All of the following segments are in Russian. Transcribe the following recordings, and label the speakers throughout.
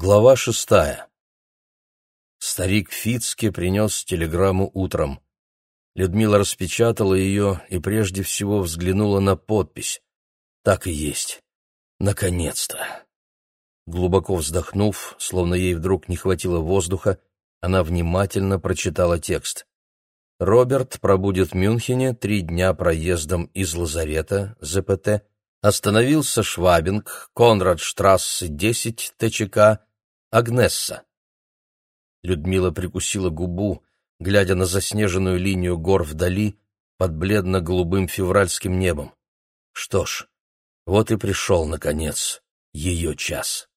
Speaker 1: Глава шестая. Старик Фицке принес телеграмму утром. Людмила распечатала ее и прежде всего взглянула на подпись. Так и есть. Наконец-то. Глубоко вздохнув, словно ей вдруг не хватило воздуха, она внимательно прочитала текст. Роберт пробудет в Мюнхене три дня проездом из лазарета, ЗПТ, остановился Швабинг, Конрадштрассе 10, ТЧК, Агнесса. Людмила прикусила губу, глядя на заснеженную линию гор вдали под бледно-голубым февральским небом. Что ж, вот и пришел, наконец, ее час.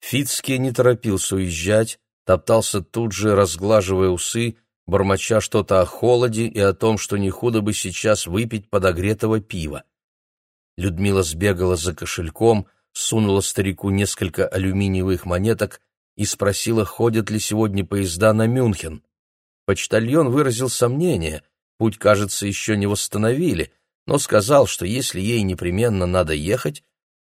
Speaker 1: Фицкий не торопился уезжать, топтался тут же, разглаживая усы, бормоча что-то о холоде и о том, что не худо бы сейчас выпить подогретого пива. Людмила сбегала за кошельком, сунула старику несколько алюминиевых монеток и спросила, ходят ли сегодня поезда на Мюнхен. Почтальон выразил сомнение, путь, кажется, еще не восстановили, но сказал, что если ей непременно надо ехать,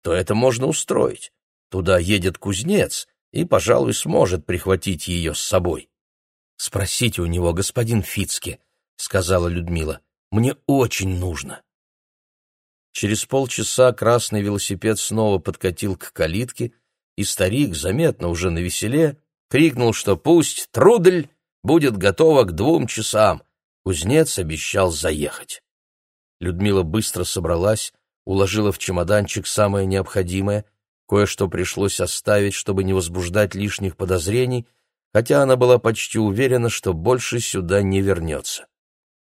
Speaker 1: то это можно устроить. Туда едет кузнец и, пожалуй, сможет прихватить ее с собой. «Спросите у него, господин Фицке», — сказала Людмила. «Мне очень нужно». Через полчаса красный велосипед снова подкатил к калитке, и старик, заметно уже на веселе, крикнул, что пусть Трудель будет готова к двум часам. Кузнец обещал заехать. Людмила быстро собралась, уложила в чемоданчик самое необходимое, кое-что пришлось оставить, чтобы не возбуждать лишних подозрений, хотя она была почти уверена, что больше сюда не вернется.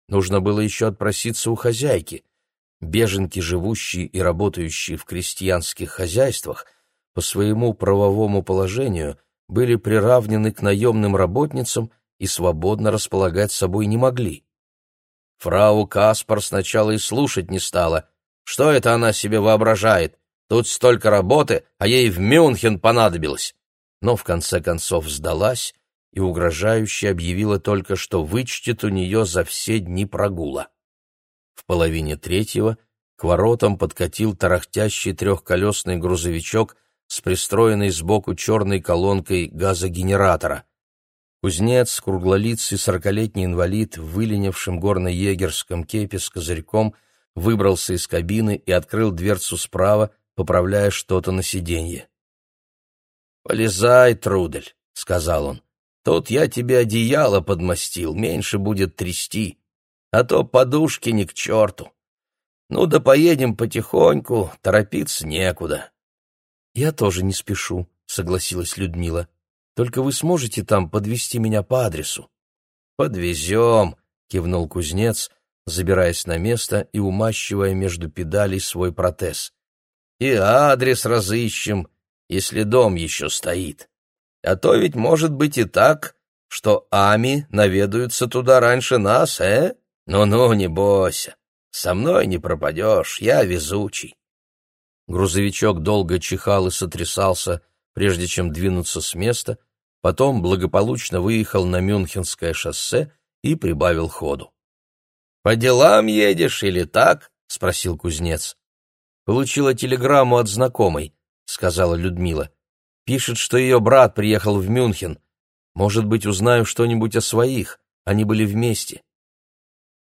Speaker 1: Нужно было еще отпроситься у хозяйки. Беженки, живущие и работающие в крестьянских хозяйствах, по своему правовому положению были приравнены к наемным работницам и свободно располагать собой не могли. Фрау Каспар сначала и слушать не стала. Что это она себе воображает? Тут столько работы, а ей в Мюнхен понадобилось. Но в конце концов сдалась и угрожающе объявила только, что вычтет у нее за все дни прогула. В половине третьего к воротам подкатил тарахтящий трехколесный грузовичок с пристроенной сбоку черной колонкой газогенератора. Кузнец, круглолицый сорокалетний инвалид в выленившем горно-егерском кепе с козырьком, выбрался из кабины и открыл дверцу справа, поправляя что-то на сиденье. «Полезай, Трудель», — сказал он. Тут я тебе одеяло подмастил, меньше будет трясти, а то подушки ни к черту. Ну да поедем потихоньку, торопиться некуда. Я тоже не спешу, согласилась Людмила. Только вы сможете там подвести меня по адресу? Подвезем, кивнул кузнец, забираясь на место и умащивая между педалей свой протез. И адрес разыщем, если дом еще стоит. А то ведь может быть и так, что Ами наведаются туда раньше нас, э? Ну-ну, не бойся. Со мной не пропадешь, я везучий. Грузовичок долго чихал и сотрясался, прежде чем двинуться с места, потом благополучно выехал на Мюнхенское шоссе и прибавил ходу. «По делам едешь или так?» — спросил кузнец. «Получила телеграмму от знакомой», — сказала Людмила. Пишет, что ее брат приехал в Мюнхен. Может быть, узнаю что-нибудь о своих. Они были вместе.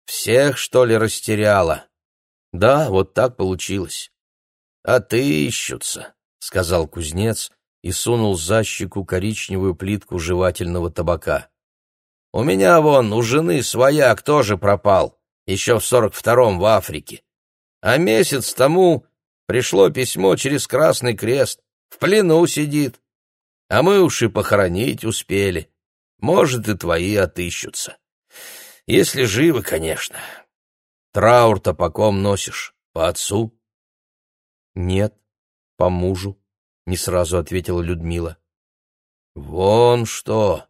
Speaker 1: Всех, что ли, растеряла? Да, вот так получилось. А ты ищутся, сказал кузнец и сунул за щеку коричневую плитку жевательного табака. У меня вон у жены свояк тоже пропал, еще в сорок втором в Африке. А месяц тому пришло письмо через Красный Крест. В плену сидит. А мы уж и похоронить успели. Может, и твои отыщутся. Если живы, конечно. Траур-то по ком носишь? По отцу? Нет, по мужу, не сразу ответила Людмила. Вон что.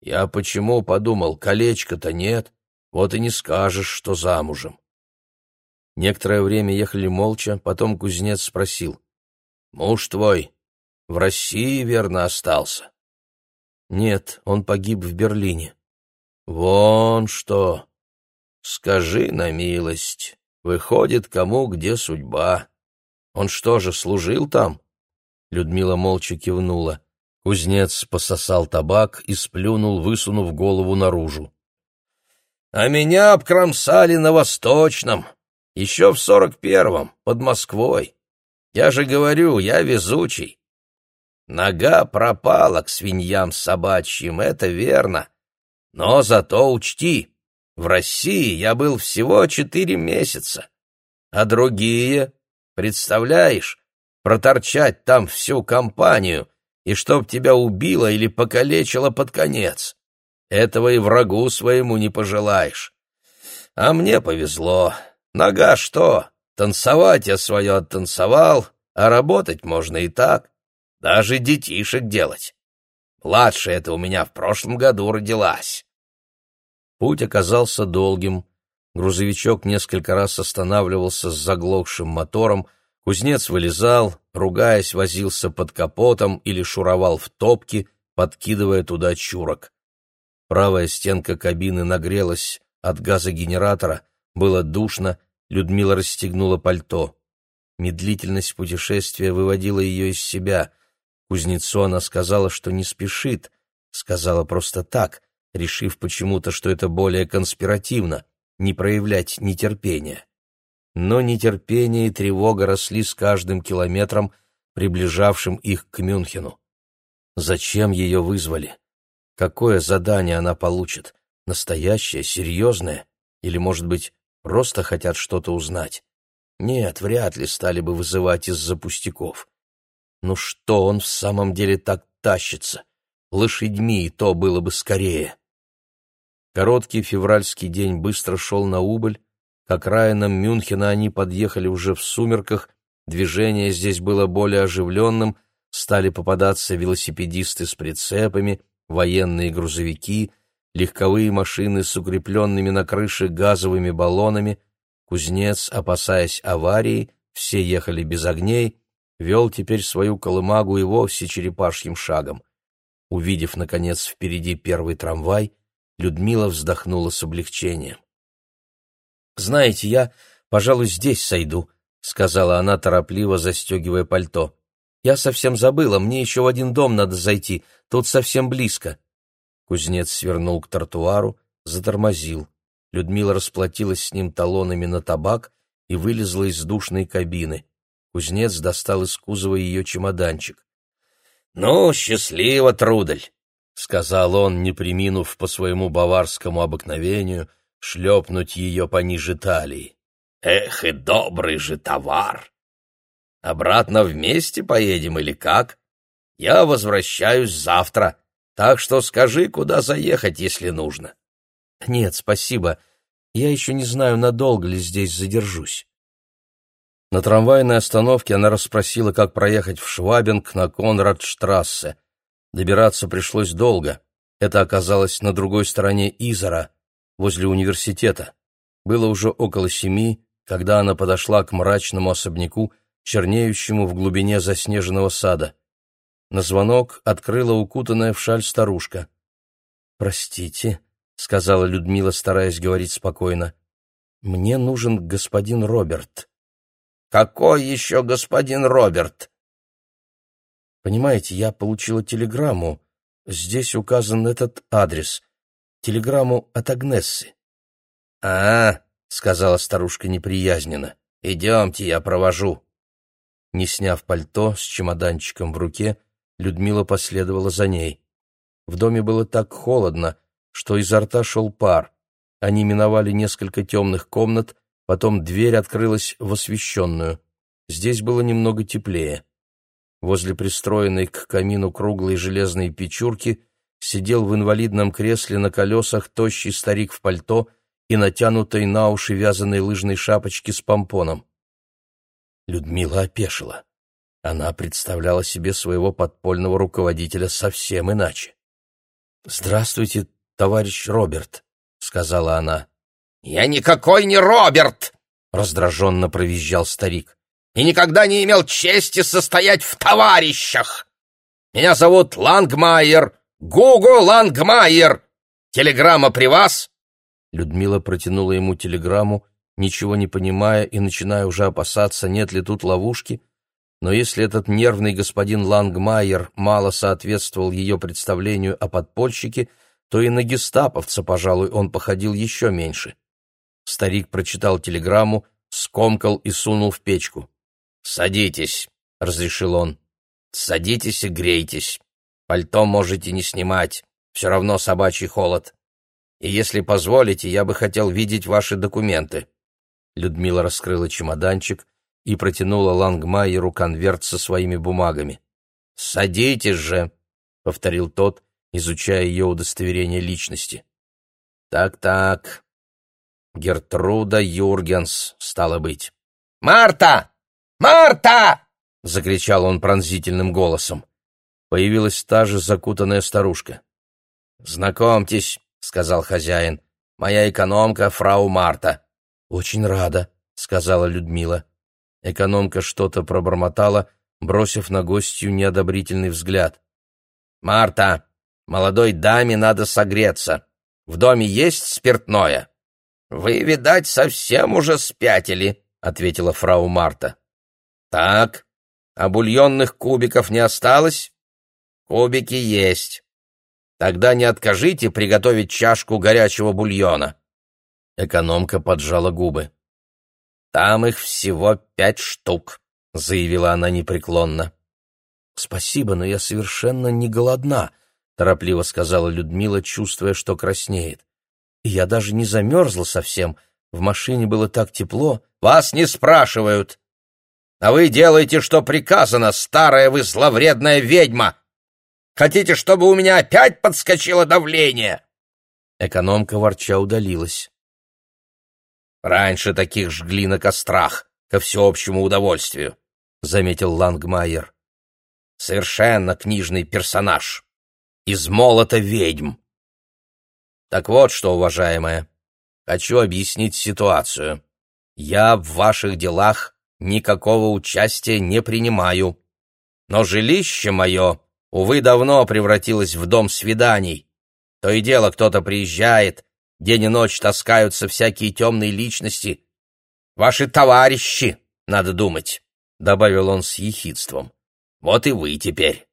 Speaker 1: Я почему подумал, колечка-то нет, вот и не скажешь, что замужем. Некоторое время ехали молча, потом кузнец спросил. Муж твой в России, верно, остался? Нет, он погиб в Берлине. Вон что. Скажи на милость. Выходит, кому где судьба. Он что же, служил там? Людмила молча кивнула. Кузнец пососал табак и сплюнул, высунув голову наружу. — А меня обкромсали на Восточном, еще в сорок первом, под Москвой. Я же говорю, я везучий. Нога пропала к свиньям собачьим, это верно. Но зато учти, в России я был всего четыре месяца. А другие, представляешь, проторчать там всю компанию, и чтоб тебя убило или покалечило под конец. Этого и врагу своему не пожелаешь. А мне повезло. Нога что? Танцевать я свое оттанцевал, а работать можно и так. Даже детишек делать. Младшая это у меня в прошлом году родилась. Путь оказался долгим. Грузовичок несколько раз останавливался с заглохшим мотором, Кузнец вылезал, ругаясь, возился под капотом или шуровал в топки, подкидывая туда чурок. Правая стенка кабины нагрелась от газогенератора, было душно, Людмила расстегнула пальто. Медлительность путешествия выводила ее из себя. Кузнецу она сказала, что не спешит, сказала просто так, решив почему-то, что это более конспиративно, не проявлять нетерпения но нетерпение и тревога росли с каждым километром, приближавшим их к Мюнхену. Зачем ее вызвали? Какое задание она получит? Настоящее, серьезное? Или, может быть, просто хотят что-то узнать? Нет, вряд ли стали бы вызывать из-за пустяков. Ну что он в самом деле так тащится? Лошадьми и то было бы скорее. Короткий февральский день быстро шел на убыль, к окраинам Мюнхена они подъехали уже в сумерках, движение здесь было более оживленным, стали попадаться велосипедисты с прицепами, военные грузовики, легковые машины с укрепленными на крыше газовыми баллонами. Кузнец, опасаясь аварии, все ехали без огней, вел теперь свою колымагу и вовсе черепашьим шагом. Увидев, наконец, впереди первый трамвай, Людмила вздохнула с облегчением. «Знаете, я, пожалуй, здесь сойду», — сказала она, торопливо застегивая пальто. «Я совсем забыла, мне еще в один дом надо зайти, тут совсем близко». Кузнец свернул к тротуару, затормозил. Людмила расплатилась с ним талонами на табак и вылезла из душной кабины. Кузнец достал из кузова ее чемоданчик. «Ну, счастливо, Трудель!» — сказал он, не приминув по своему баварскому обыкновению шлепнуть ее пониже талии. Эх, и добрый же товар! Обратно вместе поедем или как? Я возвращаюсь завтра, так что скажи, куда заехать, если нужно. Нет, спасибо. Я еще не знаю, надолго ли здесь задержусь. На трамвайной остановке она расспросила, как проехать в Швабинг на Конрадштрассе. Добираться пришлось долго. Это оказалось на другой стороне Изера возле университета. Было уже около семи, когда она подошла к мрачному особняку, чернеющему в глубине заснеженного сада. На звонок открыла укутанная в шаль старушка. «Простите», — сказала Людмила, стараясь говорить спокойно, — «мне нужен господин Роберт». «Какой еще господин Роберт?» «Понимаете, я получила телеграмму. Здесь указан этот адрес телеграмму от Агнессы. «А, — сказала старушка неприязненно, — идемте, я провожу». Не сняв пальто с чемоданчиком в руке, Людмила последовала за ней. В доме было так холодно, что изо рта шел пар. Они миновали несколько темных комнат, потом дверь открылась в освещенную. Здесь было немного теплее. Возле пристроенной к камину круглой железной печурки сидел в инвалидном кресле на колесах тощий старик в пальто и натянутой на уши вязаной лыжной шапочке с помпоном. Людмила опешила. Она представляла себе своего подпольного руководителя совсем иначе. «Здравствуйте, товарищ Роберт», — сказала она. «Я никакой не Роберт!» — раздраженно провизжал старик. «И никогда не имел чести состоять в товарищах! Меня зовут Лангмайер, «Гуго Лангмайер! Телеграмма при вас?» Людмила протянула ему телеграмму, ничего не понимая и начиная уже опасаться, нет ли тут ловушки. но если этот нервный господин Лангмайер мало соответствовал ее представлению о подпольщике, то и на гестаповца, пожалуй, он походил еще меньше. Старик прочитал телеграмму, скомкал и сунул в печку. «Садитесь», — разрешил он. «Садитесь и грейтесь. Пальто можете не снимать, все равно собачий холод. И если позволите, я бы хотел видеть ваши документы». Людмила раскрыла чемоданчик и протянула Лангмайеру конверт со своими бумагами. «Садитесь же», — повторил тот, изучая ее удостоверение личности. «Так-так, Гертруда Юргенс, стало быть». «Марта! Марта!» — закричал он пронзительным голосом. Появилась та же закутанная старушка. «Знакомьтесь», — сказал хозяин, — «моя экономка, фрау Марта». «Очень рада», — сказала Людмила. Экономка что-то пробормотала, бросив на гостью неодобрительный взгляд. «Марта, молодой даме надо согреться. В доме есть спиртное?» «Вы, видать, совсем уже спятили», — ответила фрау Марта. «Так, а бульонных кубиков не осталось?» «Кубики есть. Тогда не откажите приготовить чашку горячего бульона». Экономка поджала губы. «Там их всего пять штук», — заявила она непреклонно. «Спасибо, но я совершенно не голодна», — торопливо сказала Людмила, чувствуя, что краснеет. «И я даже не замерзла совсем. В машине было так тепло». «Вас не спрашивают. А вы делаете, что приказано, старая вы зловредная ведьма. Хотите, чтобы у меня опять подскочило давление?» Экономка ворча удалилась. Раньше таких жгли на кострах, ко всеобщему удовольствию, — заметил Лангмайер. Совершенно книжный персонаж. Из молота ведьм. Так вот что, уважаемая, хочу объяснить ситуацию. Я в ваших делах никакого участия не принимаю. Но жилище мое, увы, давно превратилось в дом свиданий. То и дело кто-то приезжает, День и ночь таскаются всякие темные личности. Ваши товарищи, надо думать, — добавил он с ехидством. Вот и вы теперь.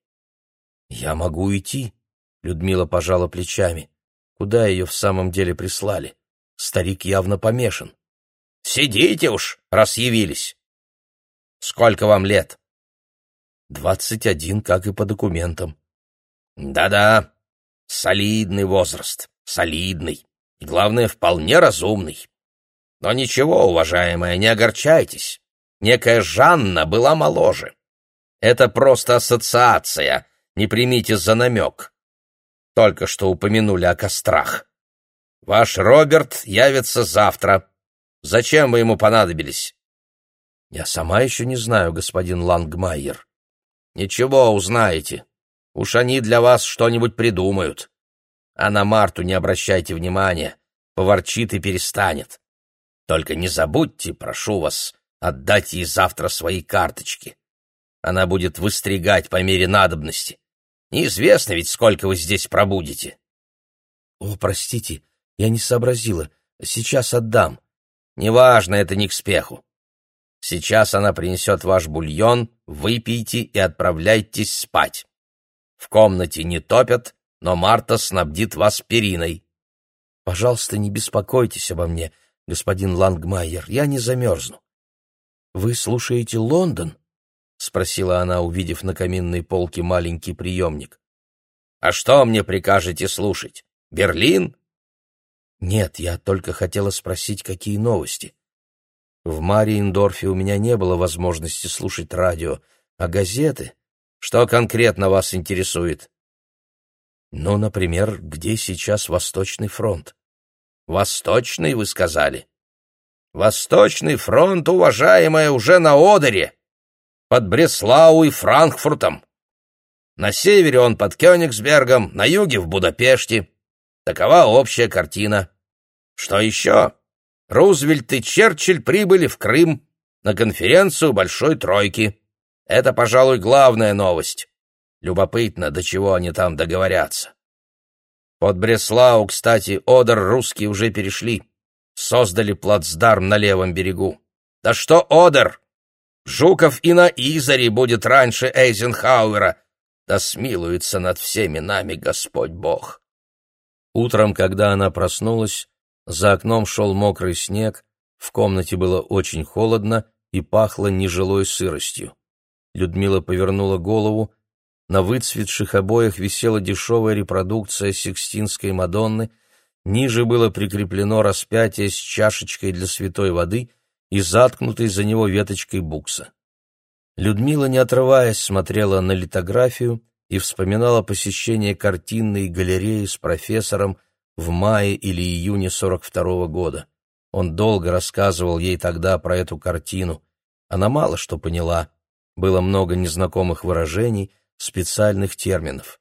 Speaker 1: Я могу уйти, — Людмила пожала плечами. Куда ее в самом деле прислали? Старик явно помешан. Сидите уж, раз явились. Сколько вам лет? Двадцать один, как и по документам. Да-да, солидный возраст, солидный и, главное, вполне разумный. Но ничего, уважаемая, не огорчайтесь. Некая Жанна была моложе. Это просто ассоциация, не примите за намек. Только что упомянули о кострах. Ваш Роберт явится завтра. Зачем вы ему понадобились? Я сама еще не знаю, господин Лангмайер. Ничего, узнаете. Уж они для вас что-нибудь придумают. А на Марту не обращайте внимания, поворчит и перестанет. Только не забудьте, прошу вас, отдать ей завтра свои карточки. Она будет выстригать по мере надобности. Неизвестно ведь, сколько вы здесь пробудете. — О, простите, я не сообразила. Сейчас отдам. Неважно, это не к спеху. Сейчас она принесет ваш бульон, выпейте и отправляйтесь спать. В комнате не топят, но Марта снабдит вас периной. — Пожалуйста, не беспокойтесь обо мне, господин Лангмайер, я не замерзну. — Вы слушаете Лондон? — спросила она, увидев на каминной полке маленький приемник. — А что мне прикажете слушать? Берлин? — Нет, я только хотела спросить, какие новости. В Мариендорфе у меня не было возможности слушать радио, а газеты... Что конкретно вас интересует? Ну, например, где сейчас Восточный фронт? Восточный, вы сказали? Восточный фронт, уважаемая, уже на Одере, под Бреслау и Франкфуртом. На севере он под Кёнигсбергом, на юге в Будапеште. Такова общая картина. Что еще? Рузвельт и Черчилль прибыли в Крым на конференцию Большой Тройки. Это, пожалуй, главная новость. Любопытно, до чего они там договорятся. Под Бреслау, кстати, Одер русские уже перешли. Создали плацдарм на левом берегу. Да что Одер? Жуков и на Изаре будет раньше Эйзенхауэра. Да смилуется над всеми нами Господь Бог. Утром, когда она проснулась, за окном шел мокрый снег, в комнате было очень холодно и пахло нежилой сыростью. Людмила повернула голову. На выцветших обоях висела дешевая репродукция Сикстинской Мадонны, ниже было прикреплено распятие с чашечкой для святой воды и заткнутой за него веточкой букса. Людмила, не отрываясь, смотрела на литографию и вспоминала посещение картинной галереи с профессором в мае или июне 42 -го года. Он долго рассказывал ей тогда про эту картину. Она мало что поняла. Было много незнакомых выражений, специальных терминов.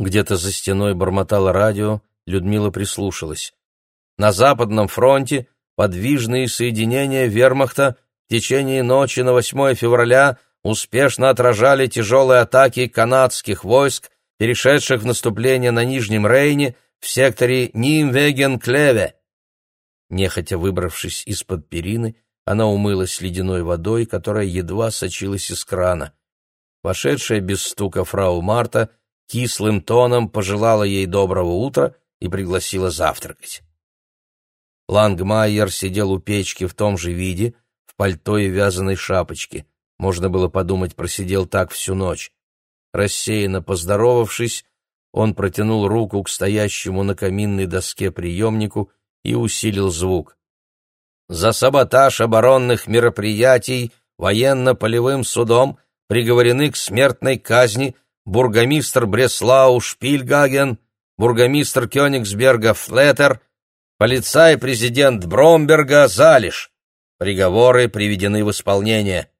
Speaker 1: Где-то за стеной бормотало радио, Людмила прислушалась. На Западном фронте подвижные соединения вермахта в течение ночи на 8 февраля успешно отражали тяжелые атаки канадских войск, перешедших в наступление на Нижнем Рейне в секторе Нимвеген-Клеве. Нехотя выбравшись из-под перины, она умылась ледяной водой, которая едва сочилась из крана. Вошедшая без стука фрау Марта кислым тоном пожелала ей доброго утра и пригласила завтракать. Лангмайер сидел у печки в том же виде, в пальто и вязаной шапочке. Можно было подумать, просидел так всю ночь. Рассеянно поздоровавшись, он протянул руку к стоящему на каминной доске приемнику и усилил звук. «За саботаж оборонных мероприятий военно-полевым судом приговорены к смертной казни бургомистр Бреслау Шпильгаген, бургомистр Кёнигсберга Флеттер, полицай-президент Бромберга Залиш. Приговоры приведены в исполнение.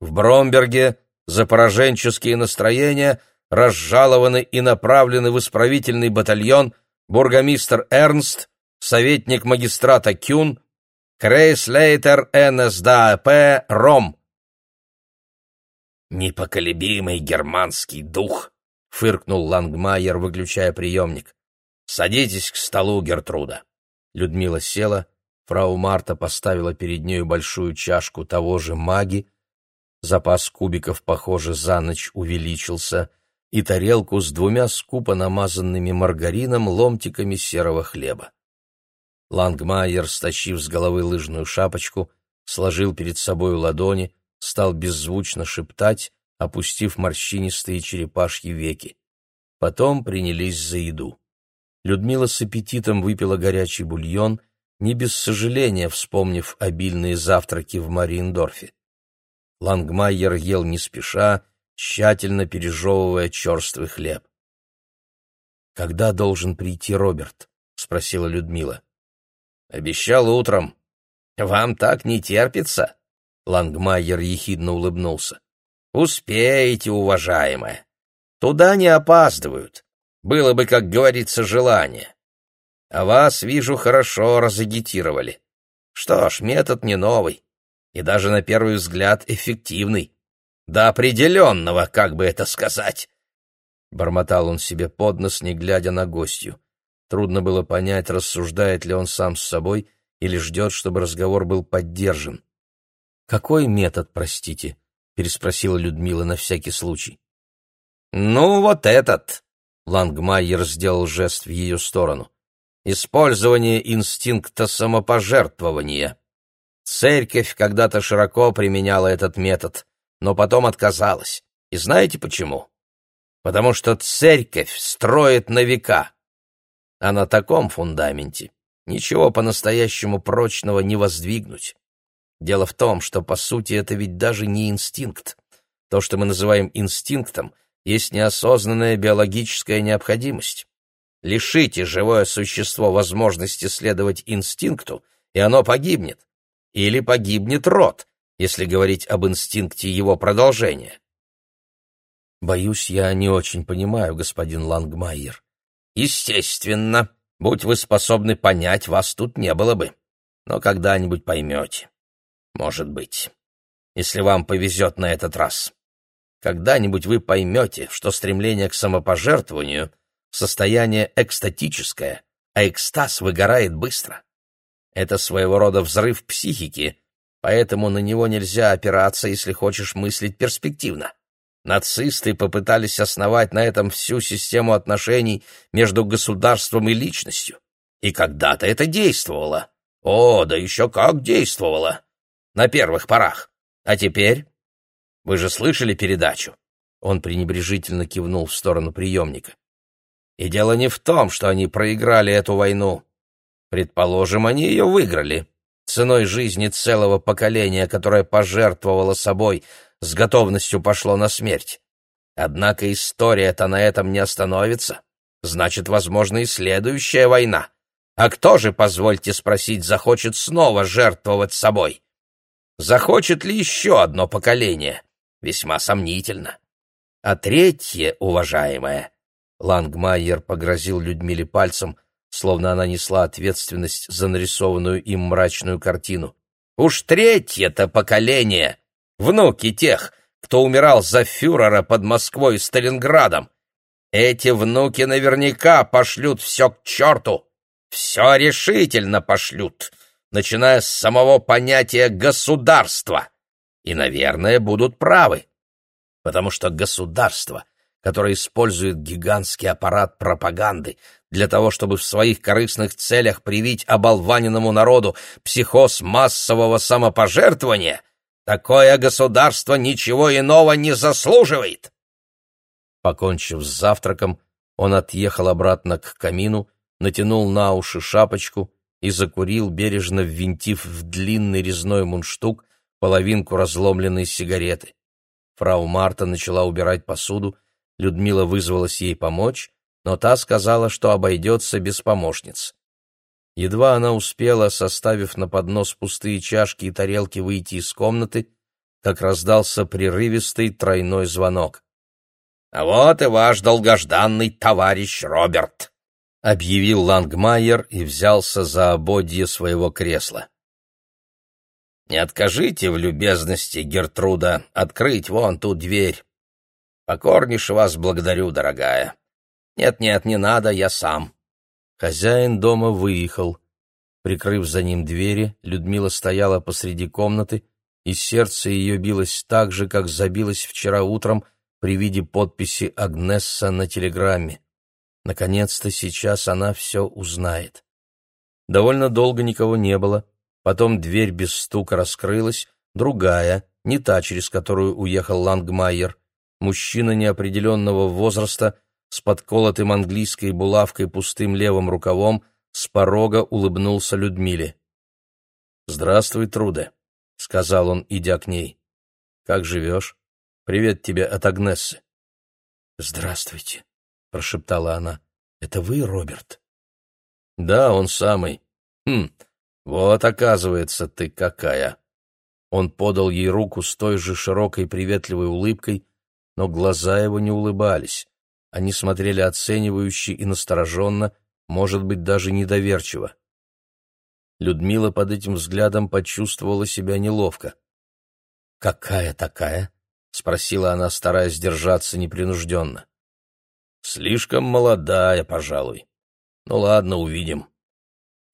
Speaker 1: В Бромберге за пораженческие настроения разжалованы и направлены в исправительный батальон бургомистр Эрнст, советник магистрата Кюн, Крейслейтер НСДАП Ром. «Непоколебимый германский дух», — фыркнул Лангмайер, выключая приемник. «Садитесь к столу, Гертруда». Людмила села, фрау Марта поставила перед нею большую чашку того же маги, запас кубиков, похоже, за ночь увеличился, и тарелку с двумя скупо намазанными маргарином ломтиками серого хлеба. Лангмайер, стащив с головы лыжную шапочку, сложил перед собой ладони, стал беззвучно шептать, опустив морщинистые черепашьи веки. Потом принялись за еду. Людмила с аппетитом выпила горячий бульон, не без сожаления вспомнив обильные завтраки в Мариендорфе. Лангмайер ел не спеша, тщательно пережевывая черствый хлеб. «Когда должен прийти Роберт?» — спросила Людмила. «Обещал утром. Вам так не терпится?» Лангмайер ехидно улыбнулся. «Успеете, уважаемая. Туда не опаздывают. Было бы, как говорится, желание. А вас, вижу, хорошо разагитировали. Что ж, метод не новый и даже на первый взгляд эффективный. До определенного, как бы это сказать. Бормотал он себе под нос, не глядя на гостью. Трудно было понять, рассуждает ли он сам с собой или ждет, чтобы разговор был поддержан. «Какой метод, простите?» — переспросила Людмила на всякий случай. «Ну, вот этот!» — Лангмайер сделал жест в ее сторону. «Использование инстинкта самопожертвования». Церковь когда-то широко применяла этот метод, но потом отказалась. И знаете почему? Потому что церковь строит на века. А на таком фундаменте ничего по-настоящему прочного не воздвигнуть. Дело в том, что, по сути, это ведь даже не инстинкт. То, что мы называем инстинктом, есть неосознанная биологическая необходимость. Лишите живое существо возможности следовать инстинкту, и оно погибнет или погибнет род, если говорить об инстинкте его продолжения. Боюсь, я не очень понимаю, господин Лангмайер. Естественно, будь вы способны понять, вас тут не было бы. Но когда-нибудь поймете. Может быть. Если вам повезет на этот раз. Когда-нибудь вы поймете, что стремление к самопожертвованию — состояние экстатическое, а экстаз выгорает быстро. Это своего рода взрыв психики, поэтому на него нельзя опираться, если хочешь мыслить перспективно. Нацисты попытались основать на этом всю систему отношений между государством и личностью. И когда-то это действовало. О, да еще как действовало! На первых порах. А теперь? Вы же слышали передачу? Он пренебрежительно кивнул в сторону приемника. И дело не в том, что они проиграли эту войну. Предположим, они ее выиграли. Ценой жизни целого поколения, которое пожертвовало собой, с готовностью пошло на смерть. Однако история-то на этом не остановится. Значит, возможно, и следующая война. А кто же, позвольте спросить, захочет снова жертвовать собой? Захочет ли еще одно поколение? Весьма сомнительно. А третье, уважаемое, Лангмайер погрозил Людмиле пальцем, словно она несла ответственность за нарисованную им мрачную картину. Уж третье-то поколение, внуки тех, кто умирал за фюрера под Москвой и Сталинградом. Эти внуки наверняка пошлют все к черту, все решительно пошлют, начиная с самого понятия государства. И, наверное, будут правы, потому что государство, которое использует гигантский аппарат пропаганды для того, чтобы в своих корыстных целях привить оболваненному народу психоз массового самопожертвования, такое государство ничего иного не заслуживает. Покончив с завтраком, он отъехал обратно к камину, натянул на уши шапочку и закурил, бережно ввинтив в длинный резной мундштук половинку разломленной сигареты. Фрау Марта начала убирать посуду, Людмила вызвалась ей помочь, но та сказала, что обойдется без помощниц. Едва она успела, составив на поднос пустые чашки и тарелки, выйти из комнаты, как раздался прерывистый тройной звонок. — А вот и ваш долгожданный товарищ Роберт! — объявил Лангмайер и взялся за ободье своего кресла. «Не откажите в любезности, Гертруда, открыть вон ту дверь. Покорнейше вас благодарю, дорогая. Нет-нет, не надо, я сам». Хозяин дома выехал. Прикрыв за ним двери, Людмила стояла посреди комнаты, и сердце ее билось так же, как забилось вчера утром при виде подписи Агнесса на телеграмме. Наконец-то сейчас она все узнает. Довольно долго никого не было. Потом дверь без стука раскрылась, другая, не та, через которую уехал Лангмайер. Мужчина неопределенного возраста с подколотым английской булавкой пустым левым рукавом с порога улыбнулся Людмиле. «Здравствуй, Труде», — сказал он, идя к ней. «Как живешь? Привет тебе от Агнессы». «Здравствуйте», прошептала она. Это вы, Роберт? Да, он самый. Хм. Вот, оказывается, ты какая. Он подал ей руку с той же широкой приветливой улыбкой, но глаза его не улыбались. Они смотрели оценивающе и настороженно, может быть, даже недоверчиво. Людмила под этим взглядом почувствовала себя неловко. «Какая такая?» — спросила она, стараясь держаться непринужденно. Слишком молодая, пожалуй. Ну ладно, увидим.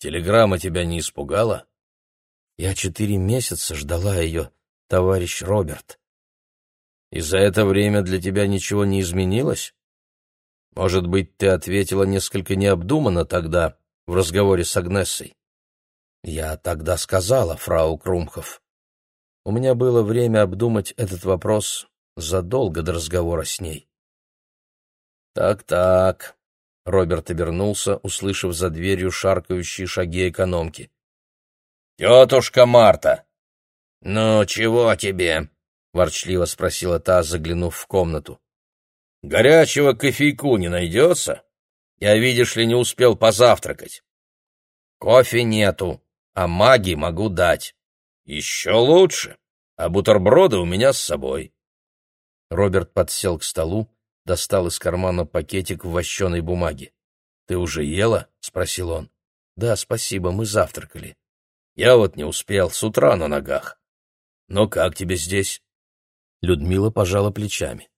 Speaker 1: Телеграмма тебя не испугала? Я четыре месяца ждала ее, товарищ Роберт. И за это время для тебя ничего не изменилось? Может быть, ты ответила несколько необдуманно тогда в разговоре с Агнессой? Я тогда сказала, фрау Крумхов. У меня было время обдумать этот вопрос задолго до разговора с ней. «Так-так», — Роберт обернулся, услышав за дверью шаркающие шаги экономки. «Тетушка Марта!» «Ну, чего тебе?» — ворчливо спросила та, заглянув в комнату. «Горячего кофейку не найдется? Я, видишь ли, не успел позавтракать». «Кофе нету, а маги могу дать». «Еще лучше, а бутерброды у меня с собой». Роберт подсел к столу, достал из кармана пакетик в вощеной бумаге. «Ты уже ела?» — спросил он. «Да, спасибо, мы завтракали». «Я вот не успел, с утра на ногах». «Ну как тебе здесь?» Людмила пожала плечами.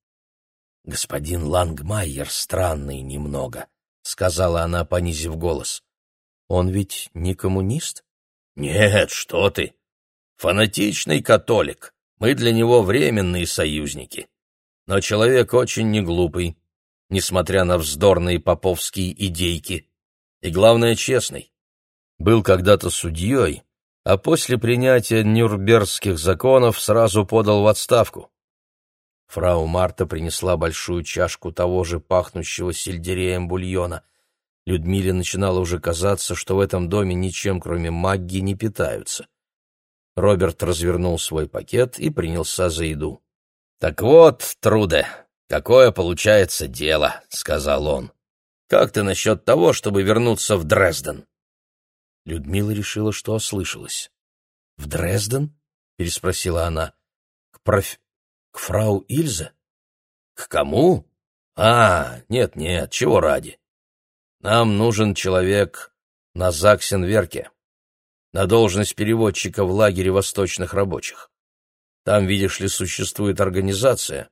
Speaker 1: «Господин Лангмайер странный немного», — сказала она, понизив голос. «Он ведь не коммунист?» «Нет, что ты! Фанатичный католик. Мы для него временные союзники. Но человек очень неглупый, несмотря на вздорные поповские идейки. И, главное, честный. Был когда-то судьей, а после принятия нюрнбергских законов сразу подал в отставку. Фрау Марта принесла большую чашку того же пахнущего сельдереем бульона. Людмиле начинало уже казаться, что в этом доме ничем, кроме магии, не питаются. Роберт развернул свой пакет и принялся за еду. «Так вот, Труде, какое получается дело», — сказал он. «Как ты насчет того, чтобы вернуться в Дрезден?» Людмила решила, что ослышалась. «В Дрезден?» — переспросила она. «К проф... к фрау Ильзе?» «К кому? А, нет-нет, чего ради. Нам нужен человек на Заксенверке, на должность переводчика в лагере восточных рабочих. Там, видишь ли, существует организация,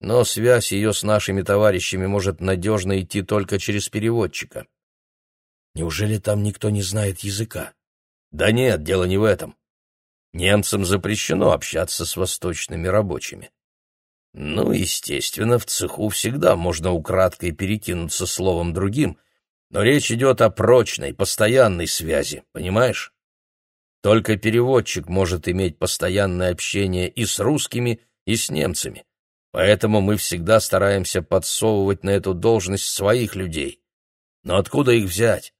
Speaker 1: но связь ее с нашими товарищами может надежно идти только через переводчика. Неужели там никто не знает языка? Да нет, дело не в этом. Немцам запрещено общаться с восточными рабочими. Ну, естественно, в цеху всегда можно украдкой перекинуться словом другим, но речь идет о прочной, постоянной связи, понимаешь? Только переводчик может иметь постоянное общение и с русскими, и с немцами. Поэтому мы всегда стараемся подсовывать на эту должность своих людей. Но откуда их взять?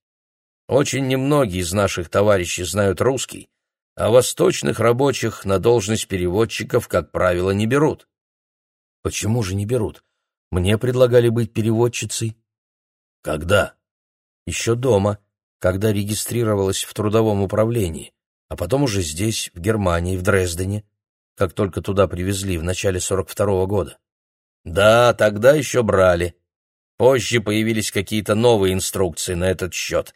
Speaker 1: Очень немногие из наших товарищей знают русский, а восточных рабочих на должность переводчиков, как правило, не берут. Почему же не берут? Мне предлагали быть переводчицей. Когда? Еще дома, когда регистрировалась в трудовом управлении, а потом уже здесь, в Германии, в Дрездене, как только туда привезли в начале 42-го года. Да, тогда еще брали. Позже появились какие-то новые инструкции на этот счет,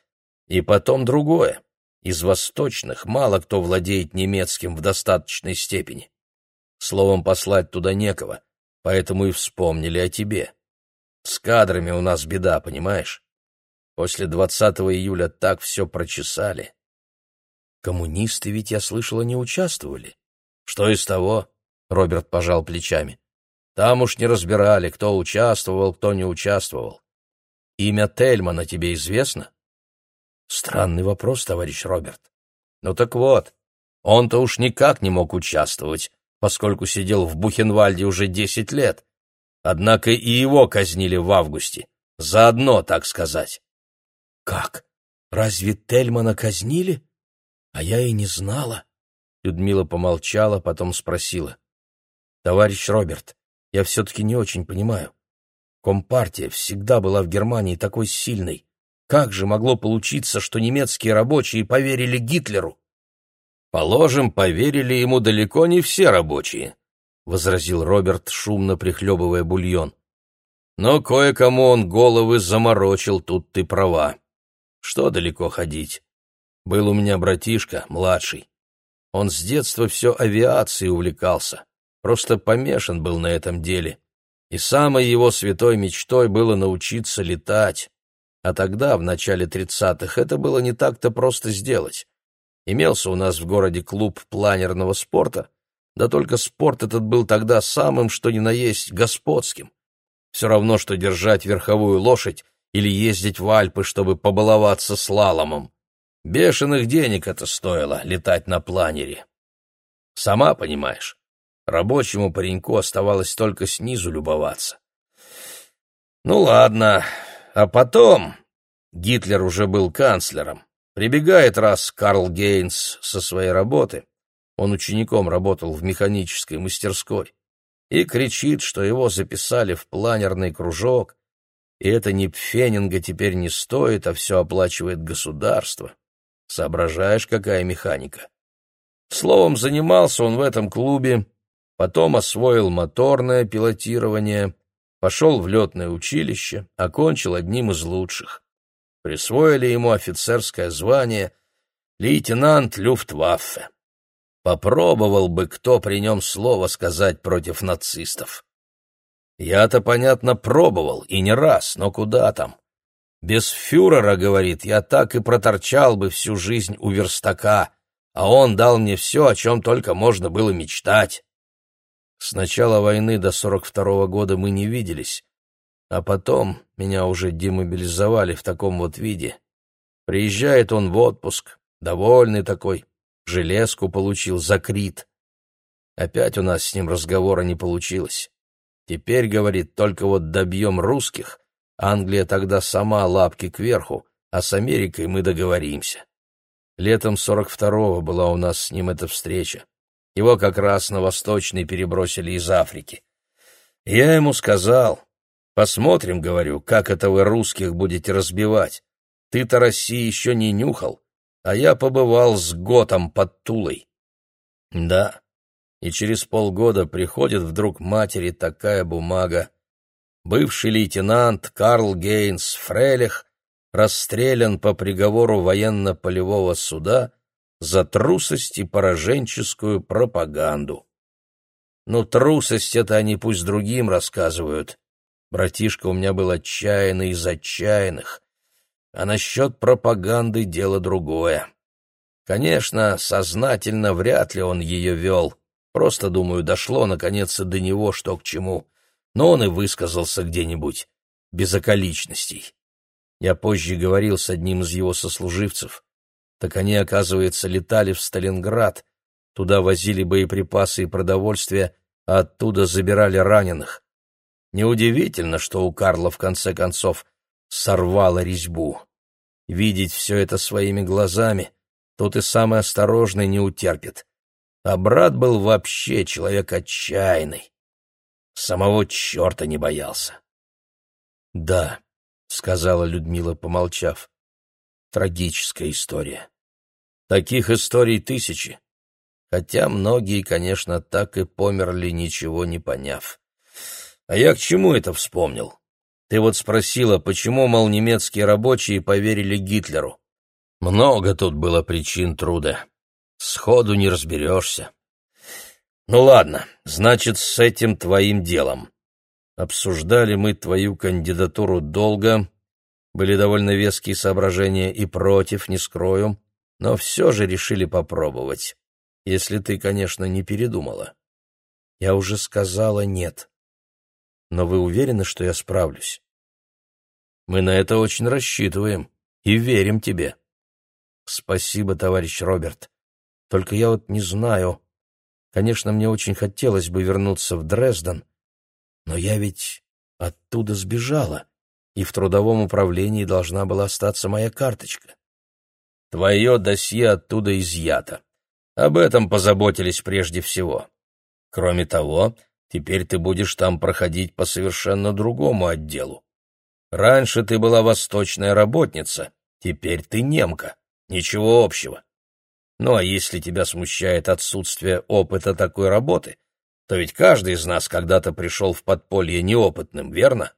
Speaker 1: и потом другое. Из восточных мало кто владеет немецким в достаточной степени. Словом, послать туда некого, поэтому и вспомнили о тебе. С кадрами у нас беда, понимаешь? После 20 июля так все прочесали. Коммунисты ведь, я слышала, не участвовали. Что из того? Роберт пожал плечами. Там уж не разбирали, кто участвовал, кто не участвовал. Имя Тельмана тебе известно? Странный вопрос, товарищ Роберт. Ну так вот, он-то уж никак не мог участвовать, поскольку сидел в Бухенвальде уже десять лет. Однако и его казнили в августе. Заодно, так сказать. Как? Разве Тельмана казнили? А я и не знала. Людмила помолчала, потом спросила. Товарищ Роберт, я все-таки не очень понимаю. Компартия всегда была в Германии такой сильной. Как же могло получиться, что немецкие рабочие поверили Гитлеру? Положим, поверили ему далеко не все рабочие, возразил Роберт, шумно прихлебывая бульон. Но кое-кому он головы заморочил, тут ты права. Что далеко ходить? Был у меня братишка, младший. Он с детства все авиацией увлекался, просто помешан был на этом деле. И самой его святой мечтой было научиться летать. А тогда, в начале тридцатых, это было не так-то просто сделать. Имелся у нас в городе клуб планерного спорта, да только спорт этот был тогда самым, что ни на есть, господским. Все равно, что держать верховую лошадь или ездить в Альпы, чтобы побаловаться слаломом. Бешеных денег это стоило, летать на планере. Сама понимаешь, рабочему пареньку оставалось только снизу любоваться. Ну ладно, а потом Гитлер уже был канцлером. Прибегает раз Карл Гейнс со своей работы, он учеником работал в механической мастерской, и кричит, что его записали в планерный кружок, и это ни пфенинга теперь не стоит, а все оплачивает государство. Соображаешь, какая механика? Словом, занимался он в этом клубе, потом освоил моторное пилотирование, Пошел в летное училище, окончил одним из лучших. Присвоили ему офицерское звание лейтенант Люфтваффе. Попробовал бы кто при нем слово сказать против нацистов. Я-то, понятно, пробовал, и не раз, но куда там. Без фюрера, говорит, я так и проторчал бы всю жизнь у верстака, а он дал мне все, о чем только можно было мечтать. С начала войны до сорок второго года мы не виделись, а потом меня уже демобилизовали в таком вот виде. Приезжает он в отпуск, довольный такой, железку получил за крит. Опять у нас с ним разговора не получилось. Теперь, говорит, только вот добьем русских, Англия тогда сама лапки кверху, а с Америкой мы договоримся. Летом сорок второго была у нас с ним эта встреча. Его как раз на Восточный перебросили из Африки. Я ему сказал, посмотрим, говорю, как это вы русских будете разбивать. Ты-то России еще не нюхал, а я побывал с Готом под Тулой. Да, и через полгода приходит вдруг матери такая бумага. Бывший лейтенант Карл Гейнс Фрелих расстрелян по приговору военно-полевого суда за трусость и пораженческую пропаганду. Ну, трусость это они пусть другим рассказывают. Братишка у меня был отчаянный из отчаянных. А насчет пропаганды дело другое. Конечно, сознательно вряд ли он ее вел. Просто, думаю, дошло наконец до него, что к чему. Но он и высказался где-нибудь, без околичностей. Я позже говорил с одним из его сослуживцев. Так они, оказывается, летали в Сталинград, туда возили боеприпасы и продовольствие, а оттуда забирали раненых. Неудивительно, что у Карла в конце концов сорвало резьбу. Видеть все это своими глазами тут и самый осторожный не утерпит. А брат был вообще человек отчаянный. Самого черта не боялся. — Да, — сказала Людмила, помолчав, — трагическая история. Таких историй тысячи, хотя многие, конечно, так и померли, ничего не поняв. А я к чему это вспомнил? Ты вот спросила, почему, мол, немецкие рабочие поверили Гитлеру. Много тут было причин труда. Сходу не разберешься. Ну ладно, значит, с этим твоим делом. Обсуждали мы твою кандидатуру долго, были довольно веские соображения и против, не скрою, но все же решили попробовать, если ты, конечно, не передумала. Я уже сказала нет. Но вы уверены, что я справлюсь? Мы на это очень рассчитываем и верим тебе. Спасибо, товарищ Роберт. Только я вот не знаю. Конечно, мне очень хотелось бы вернуться в Дрезден, но я ведь оттуда сбежала, и в трудовом управлении должна была остаться моя карточка. Твое досье оттуда изъято. Об этом позаботились прежде всего. Кроме того, Теперь ты будешь там проходить по совершенно другому отделу. Раньше ты была восточная работница, теперь ты немка. Ничего общего. Ну а если тебя смущает отсутствие опыта такой работы, то ведь каждый из нас когда-то пришел в подполье неопытным, верно?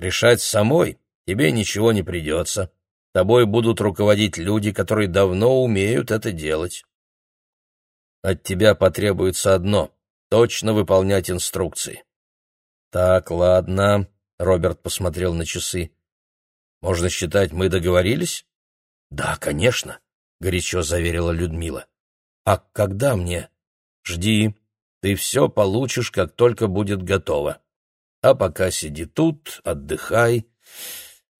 Speaker 1: Решать самой тебе ничего не придется. Тобой будут руководить люди, которые давно умеют это делать. От тебя потребуется одно точно выполнять инструкции. Так, ладно, Роберт посмотрел на часы. Можно считать, мы договорились? Да, конечно, горячо заверила Людмила. А когда мне? Жди, ты все получишь, как только будет готово. А пока сиди тут, отдыхай.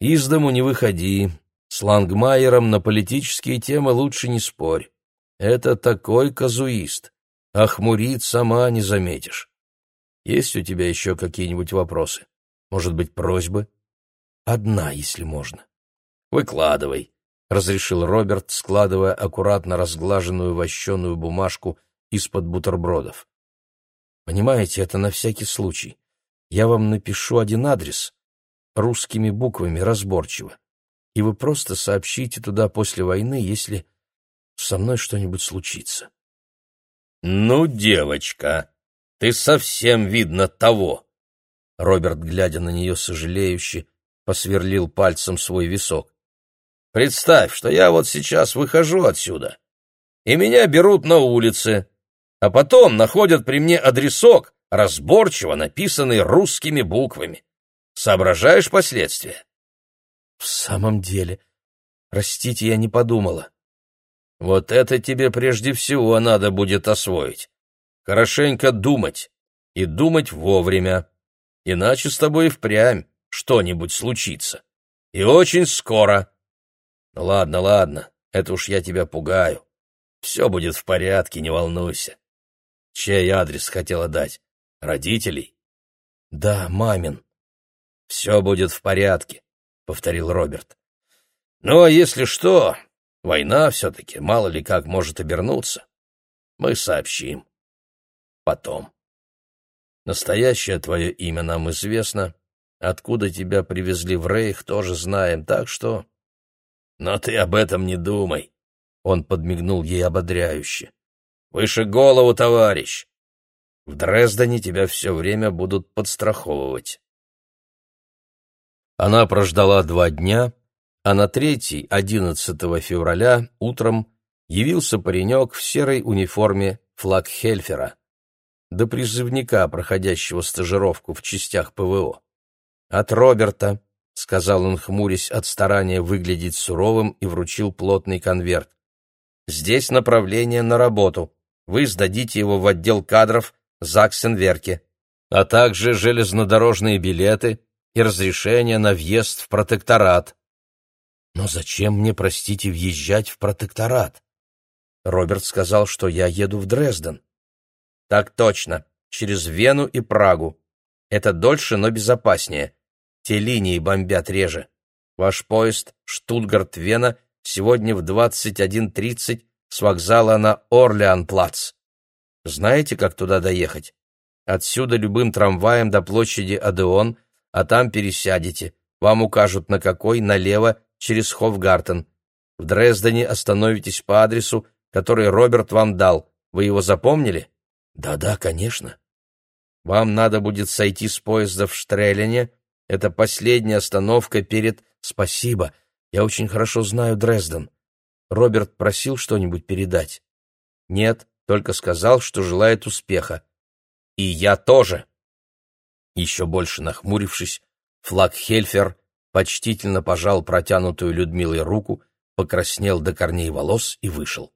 Speaker 1: Из дому не выходи. С Лангмайером на политические темы лучше не спорь. Это такой казуист а хмурит сама не заметишь. Есть у тебя еще какие-нибудь вопросы? Может быть, просьбы? Одна, если можно. Выкладывай, — разрешил Роберт, складывая аккуратно разглаженную вощеную бумажку из-под бутербродов. Понимаете, это на всякий случай. Я вам напишу один адрес русскими буквами разборчиво, и вы просто сообщите туда после войны, если со мной что-нибудь случится. «Ну, девочка, ты совсем, видно, того!» Роберт, глядя на нее сожалеюще, посверлил пальцем свой висок. «Представь, что я вот сейчас выхожу отсюда, и меня берут на улице, а потом находят при мне адресок, разборчиво написанный русскими буквами. Соображаешь последствия?» «В самом деле, простите, я не подумала. Вот это тебе прежде всего надо будет освоить. Хорошенько думать. И думать вовремя. Иначе с тобой впрямь что-нибудь случится. И очень скоро. Ну ладно, ладно, это уж я тебя пугаю. Все будет в порядке, не волнуйся. Чей адрес хотела дать? Родителей? Да, мамин. Все будет в порядке, повторил Роберт. Ну, а если что, война все-таки, мало ли как может обернуться. Мы сообщим. Потом. Настоящее твое имя нам известно. Откуда тебя привезли в Рейх, тоже знаем, так что... Но ты об этом не думай. Он подмигнул ей ободряюще. Выше голову, товарищ. В Дрездене тебя все время будут подстраховывать. Она прождала два дня, а на третий, 11 февраля, утром явился паренек в серой униформе флагхельфера, до призывника, проходящего стажировку в частях ПВО. «От Роберта», — сказал он, хмурясь от старания выглядеть суровым, и вручил плотный конверт. «Здесь направление на работу. Вы сдадите его в отдел кадров Заксенверке, а также железнодорожные билеты и разрешение на въезд в протекторат». «Но зачем мне, простите, въезжать в протекторат?» Роберт сказал, что я еду в Дрезден. «Так точно, через Вену и Прагу. Это дольше, но безопаснее. Те линии бомбят реже. Ваш поезд Штутгарт-Вена сегодня в 21.30 с вокзала на Орлеан-плац. Знаете, как туда доехать? Отсюда любым трамваем до площади Адеон, а там пересядете. Вам укажут на какой, налево, через Хофгартен. В Дрездене остановитесь по адресу, который Роберт вам дал. Вы его запомнили? Да-да, конечно. Вам надо будет сойти с поезда в Штрелене. Это последняя остановка перед... Спасибо. Я очень хорошо знаю Дрезден. Роберт просил что-нибудь передать? Нет, только сказал, что желает успеха. И я тоже. Еще больше нахмурившись, флаг Хельфер почтительно пожал протянутую Людмилой руку, покраснел до корней волос и вышел.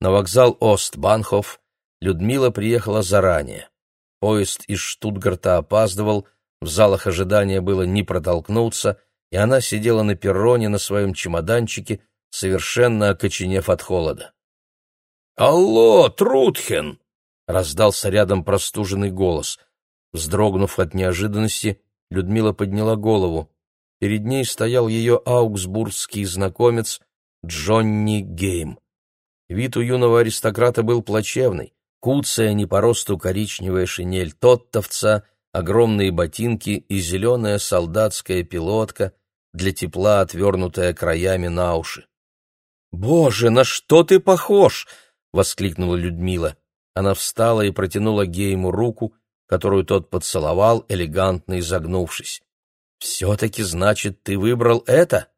Speaker 1: На вокзал Ост-Банхоф Людмила приехала заранее. Поезд из Штутгарта опаздывал, в залах ожидания было не протолкнуться, и она сидела на перроне на своем чемоданчике, совершенно окоченев от холода. «Алло, Трутхен!» — раздался рядом простуженный голос. Вздрогнув от неожиданности, Людмила подняла голову. Перед ней стоял ее аугсбургский знакомец Джонни Гейм. Вид у юного аристократа был плачевный. Куцая не по росту коричневая шинель тоттовца, огромные ботинки и зеленая солдатская пилотка, для тепла отвернутая краями на уши. «Боже, на что ты похож!» — воскликнула Людмила. Она встала и протянула Гейму руку, которую тот поцеловал, элегантно изогнувшись. «Все-таки, значит, ты выбрал это?»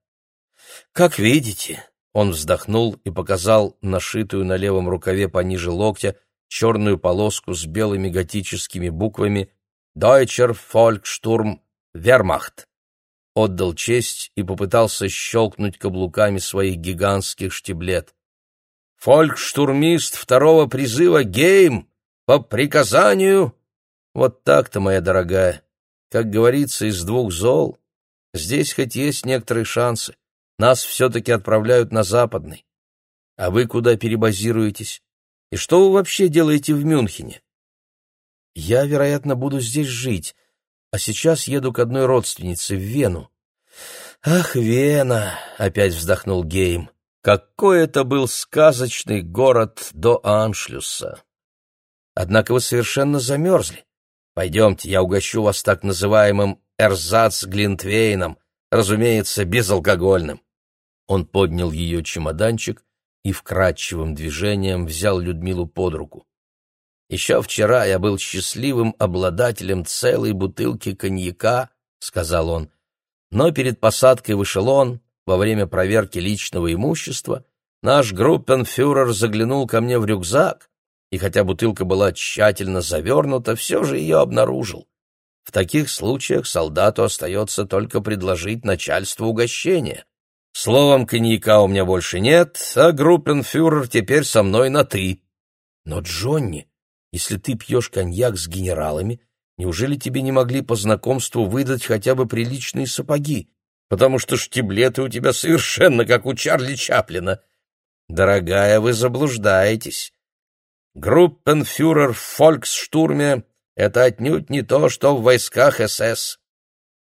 Speaker 1: «Как видите», он вздохнул и показал нашитую на левом рукаве пониже локтя черную полоску с белыми готическими буквами «Deutscher Volkssturm Wehrmacht». Отдал честь и попытался щелкнуть каблуками своих гигантских штиблет. «Фолькштурмист второго призыва Гейм! По приказанию!» «Вот так-то, моя дорогая. Как говорится, из двух зол. Здесь хоть есть некоторые шансы. Нас все-таки отправляют на Западный. А вы куда перебазируетесь? И что вы вообще делаете в Мюнхене? Я, вероятно, буду здесь жить, а сейчас еду к одной родственнице в Вену. Ах, Вена, опять вздохнул Гейм. Какой это был сказочный город до Аншлюса. Однако вы совершенно замерзли. Пойдемте, я угощу вас так называемым эрзац-глинтвейном, разумеется, безалкогольным. Он поднял ее чемоданчик и вкрадчивым движением взял Людмилу под руку. «Еще вчера я был счастливым обладателем целой бутылки коньяка», — сказал он, «но перед посадкой в эшелон, во время проверки личного имущества, наш группенфюрер заглянул ко мне в рюкзак, и хотя бутылка была тщательно завернута, все же ее обнаружил. В таких случаях солдату остается только предложить начальству угощение. Словом, коньяка у меня больше нет, а группенфюрер теперь со мной на «ты». Но, Джонни, если ты пьешь коньяк с генералами, неужели тебе не могли по знакомству выдать хотя бы приличные сапоги? Потому что штиблеты у тебя совершенно как у Чарли Чаплина. Дорогая, вы заблуждаетесь. Группенфюрер в фольксштурме — это отнюдь не то, что в войсках СС.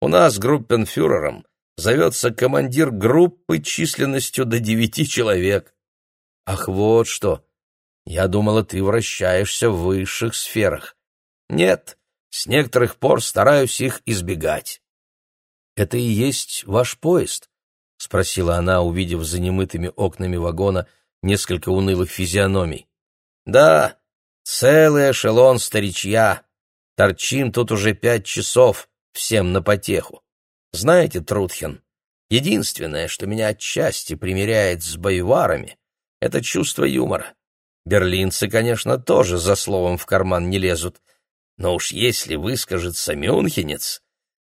Speaker 1: У нас группенфюрером зовется командир группы численностью до девяти человек. Ах, вот что! Я думала, ты вращаешься в высших сферах. Нет, с некоторых пор стараюсь их избегать. Это и есть ваш поезд? — спросила она, увидев за немытыми окнами вагона несколько унылых физиономий. — Да, целый эшелон старичья. Торчим тут уже пять часов, всем на потеху. Знаете, Трутхен, единственное, что меня отчасти примиряет с боеварами, это чувство юмора. Берлинцы, конечно, тоже за словом в карман не лезут, но уж если выскажется мюнхенец...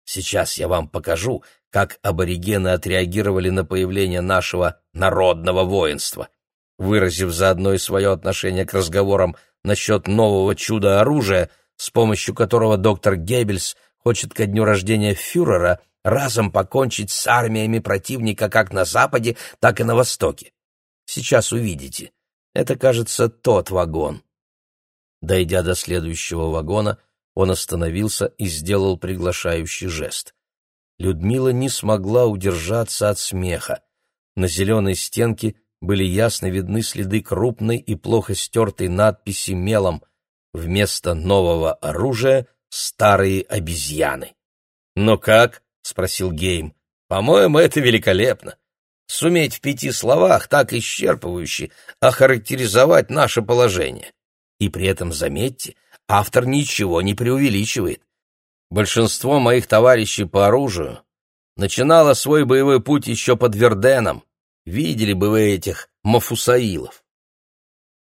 Speaker 1: Сейчас я вам покажу, как аборигены отреагировали на появление нашего народного воинства. Выразив заодно и свое отношение к разговорам насчет нового чуда-оружия, с помощью которого доктор Геббельс хочет ко дню рождения фюрера разом покончить с армиями противника как на Западе, так и на Востоке. Сейчас увидите. Это, кажется, тот вагон. Дойдя до следующего вагона, он остановился и сделал приглашающий жест. Людмила не смогла удержаться от смеха. На зеленой стенке были ясно видны следы крупной и плохо стертой надписи мелом «Вместо нового оружия старые обезьяны». «Ну как?» — спросил Гейм. «По-моему, это великолепно. Суметь в пяти словах так исчерпывающе охарактеризовать наше положение. И при этом, заметьте, автор ничего не преувеличивает. Большинство моих товарищей по оружию начинало свой боевой путь еще под Верденом. Видели бы вы этих мафусаилов.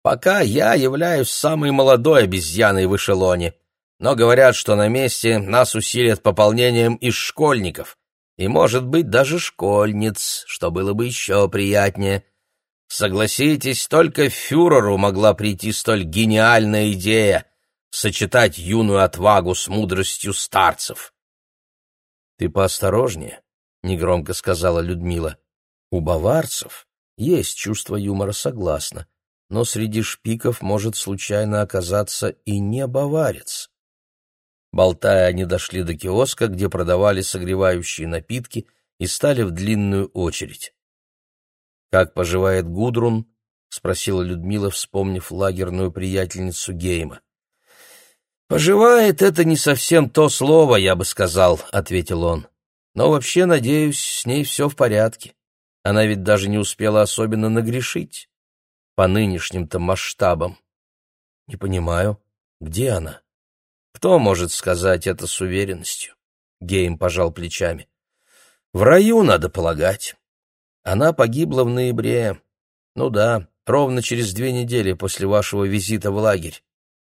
Speaker 1: Пока я являюсь самой молодой обезьяной в эшелоне, но говорят, что на месте нас усилят пополнением из школьников, и, может быть, даже школьниц, что было бы еще приятнее. Согласитесь, только фюреру могла прийти столь гениальная идея сочетать юную отвагу с мудростью старцев. — Ты поосторожнее, — негромко сказала Людмила. — У баварцев есть чувство юмора, согласно, но среди шпиков может случайно оказаться и не баварец. Болтая, они дошли до киоска, где продавали согревающие напитки, и стали в длинную очередь. «Как поживает Гудрун?» — спросила Людмила, вспомнив лагерную приятельницу Гейма. «Поживает — это не совсем то слово, я бы сказал», — ответил он. «Но вообще, надеюсь, с ней все в порядке. Она ведь даже не успела особенно нагрешить. По нынешним-то масштабам. Не понимаю, где она?» Кто может сказать это с уверенностью? Гейм пожал плечами. В раю, надо полагать. Она погибла в ноябре. Ну да, ровно через две недели после вашего визита в лагерь.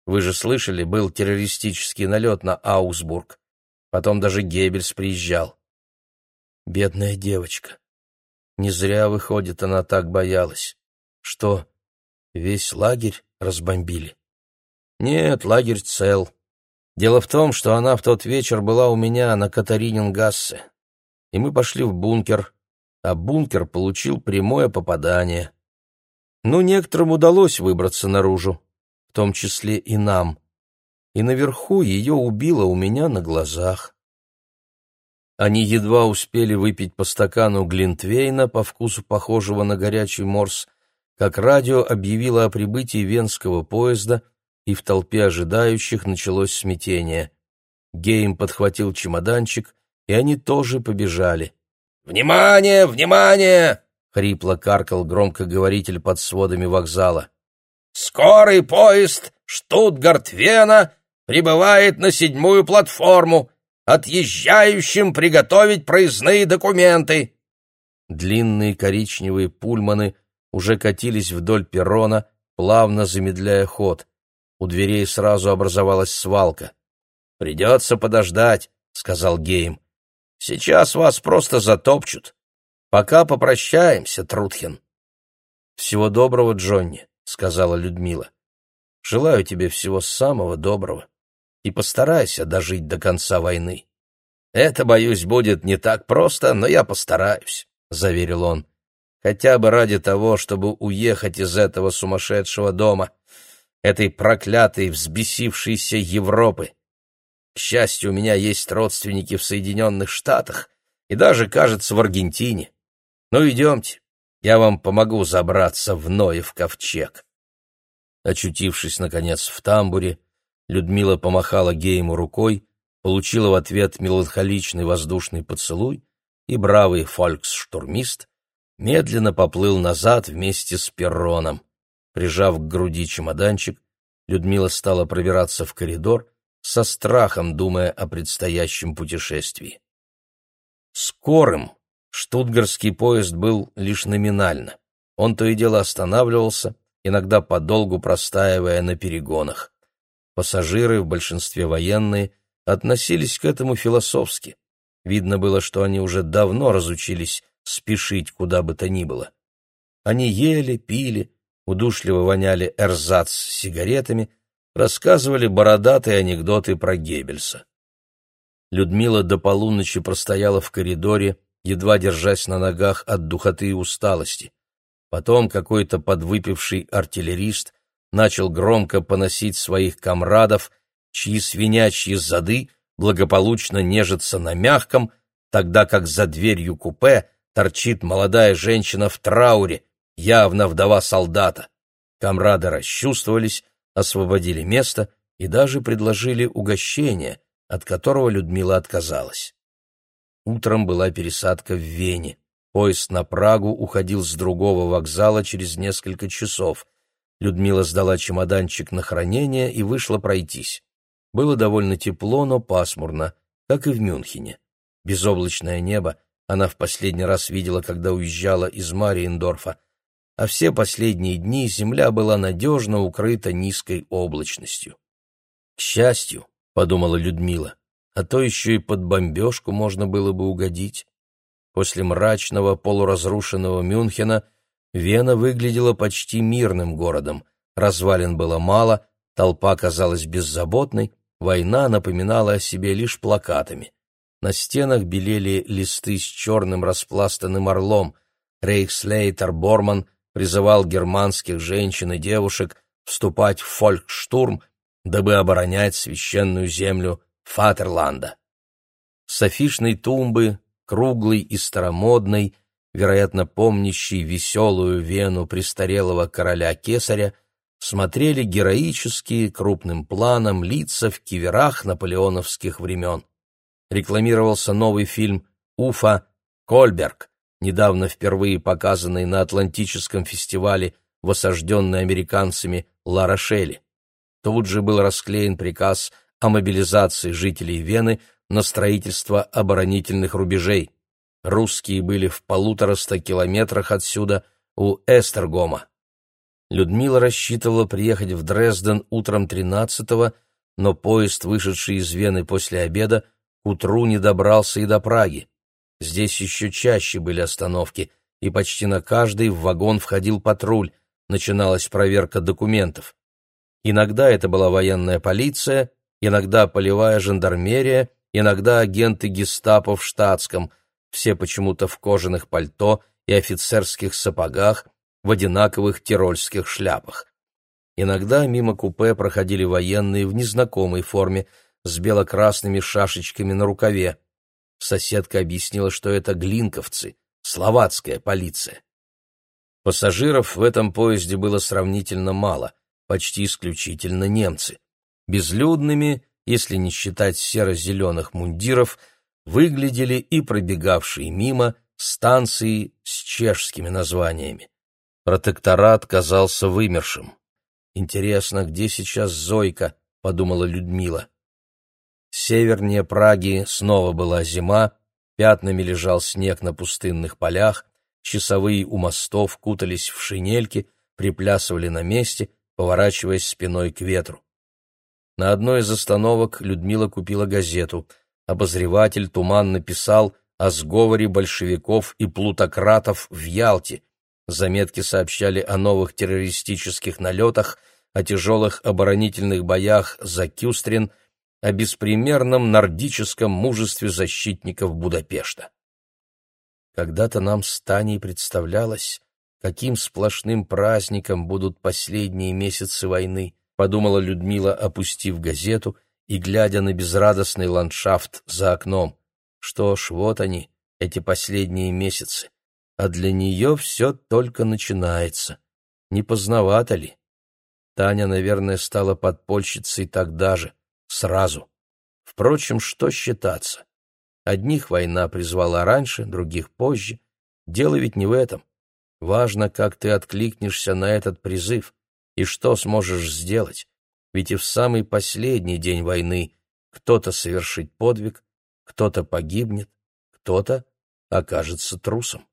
Speaker 1: Вы же слышали, был террористический налет на Аусбург. Потом даже Геббельс приезжал. Бедная девочка. Не зря, выходит, она так боялась. Что, весь лагерь разбомбили? Нет, лагерь цел. Дело в том, что она в тот вечер была у меня на Катаринингассе, и мы пошли в бункер, а бункер получил прямое попадание. Ну, некоторым удалось выбраться наружу, в том числе и нам, и наверху ее убило у меня на глазах. Они едва успели выпить по стакану глинтвейна, по вкусу похожего на горячий морс, как радио объявило о прибытии венского поезда — и в толпе ожидающих началось смятение. Гейм подхватил чемоданчик, и они тоже побежали. «Внимание! Внимание!» — хрипло каркал громкоговоритель под сводами вокзала. «Скорый поезд Штутгарт-Вена прибывает на седьмую платформу. Отъезжающим приготовить проездные документы!» Длинные коричневые пульманы уже катились вдоль перрона, плавно замедляя ход. У дверей сразу образовалась свалка. «Придется подождать», — сказал Гейм. «Сейчас вас просто затопчут». Пока попрощаемся, Трутхин. Всего доброго, Джонни, сказала Людмила. Желаю тебе всего самого доброго и постарайся дожить до конца войны. Это, боюсь, будет не так просто, но я постараюсь, заверил он. Хотя бы ради того, чтобы уехать из этого сумасшедшего дома, этой проклятой, взбесившейся Европы. К счастью, у меня есть родственники в Соединенных Штатах и даже, кажется, в Аргентине. Ну, идемте, я вам помогу забраться в Ноев ковчег. Очутившись, наконец, в тамбуре, Людмила помахала Гейму рукой, получила в ответ меланхоличный воздушный поцелуй, и бравый фольксштурмист медленно поплыл назад вместе с перроном. Прижав к груди чемоданчик, Людмила стала пробираться в коридор, со страхом думая о предстоящем путешествии. Скорым штутгарский поезд был лишь номинально. Он то и дело останавливался, иногда подолгу простаивая на перегонах. Пассажиры, в большинстве военные, относились к этому философски. Видно было, что они уже давно разучились спешить куда бы то ни было. Они ели, пили, удушливо воняли эрзац с сигаретами, рассказывали бородатые анекдоты про Геббельса. Людмила до полуночи простояла в коридоре, едва держась на ногах от духоты и усталости. Потом какой-то подвыпивший артиллерист начал громко поносить своих комрадов, чьи свинячьи зады благополучно нежатся на мягком, тогда как за дверью купе торчит молодая женщина в трауре, явно вдова солдата. Комрады расчувствовались, освободили место и даже предложили угощение, от которого Людмила отказалась. Утром была пересадка в Вене. Поезд на Прагу уходил с другого вокзала через несколько часов. Людмила сдала чемоданчик на хранение и вышла пройтись. Было довольно тепло, но пасмурно, как и в Мюнхене. Безоблачное небо она в последний раз видела, когда уезжала из Мариендорфа, а все последние дни земля была надежно укрыта низкой облачностью. «К счастью», — подумала Людмила, — «а то еще и под бомбежку можно было бы угодить». После мрачного, полуразрушенного Мюнхена Вена выглядела почти мирным городом. Развалин было мало, толпа казалась беззаботной, война напоминала о себе лишь плакатами. На стенах белели листы с черным распластанным орлом. Рейхслейтер Борман призывал германских женщин и девушек вступать в фолькштурм, дабы оборонять священную землю Фатерланда. С афишной тумбы круглый и старомодный, вероятно, помнящий веселую вену престарелого короля-кесаря, смотрели героические крупным планом лица в киверах наполеоновских времен. Рекламировался новый фильм «Уфа. Кольберг», недавно впервые показанный на Атлантическом фестивале в осажденной американцами Ла-Рошеле. Тут же был расклеен приказ о мобилизации жителей Вены на строительство оборонительных рубежей. Русские были в полутораста километрах отсюда, у Эстергома. Людмила рассчитывала приехать в Дрезден утром 13-го, но поезд, вышедший из Вены после обеда, к утру не добрался и до Праги. Здесь еще чаще были остановки, и почти на каждый в вагон входил патруль, начиналась проверка документов. Иногда это была военная полиция, иногда полевая жандармерия, иногда агенты гестапо в штатском, все почему-то в кожаных пальто и офицерских сапогах, в одинаковых тирольских шляпах. Иногда мимо купе проходили военные в незнакомой форме с бело-красными шашечками на рукаве. Соседка объяснила, что это глинковцы, словацкая полиция. Пассажиров в этом поезде было сравнительно мало, почти исключительно немцы. Безлюдными если не считать серо-зеленых мундиров, выглядели и пробегавшие мимо станции с чешскими названиями. Протекторат казался вымершим. «Интересно, где сейчас Зойка?» — подумала Людмила. Севернее Праги снова была зима, пятнами лежал снег на пустынных полях, часовые у мостов кутались в шинельки, приплясывали на месте, поворачиваясь спиной к ветру. На одной из остановок Людмила купила газету. Обозреватель туманно писал о сговоре большевиков и плутократов в Ялте. Заметки сообщали о новых террористических налетах, о тяжелых оборонительных боях за Кюстрин, о беспримерном нордическом мужестве защитников Будапешта. Когда-то нам с Таней представлялось, каким сплошным праздником будут последние месяцы войны, подумала Людмила, опустив газету и глядя на безрадостный ландшафт за окном. Что ж, вот они, эти последние месяцы. А для нее все только начинается. Не поздновато ли? Таня, наверное, стала подпольщицей тогда же, сразу. Впрочем, что считаться? Одних война призвала раньше, других позже. Дело ведь не в этом. Важно, как ты откликнешься на этот призыв и что сможешь сделать. Ведь и в самый последний день войны кто-то совершит подвиг, кто-то погибнет, кто-то окажется трусом.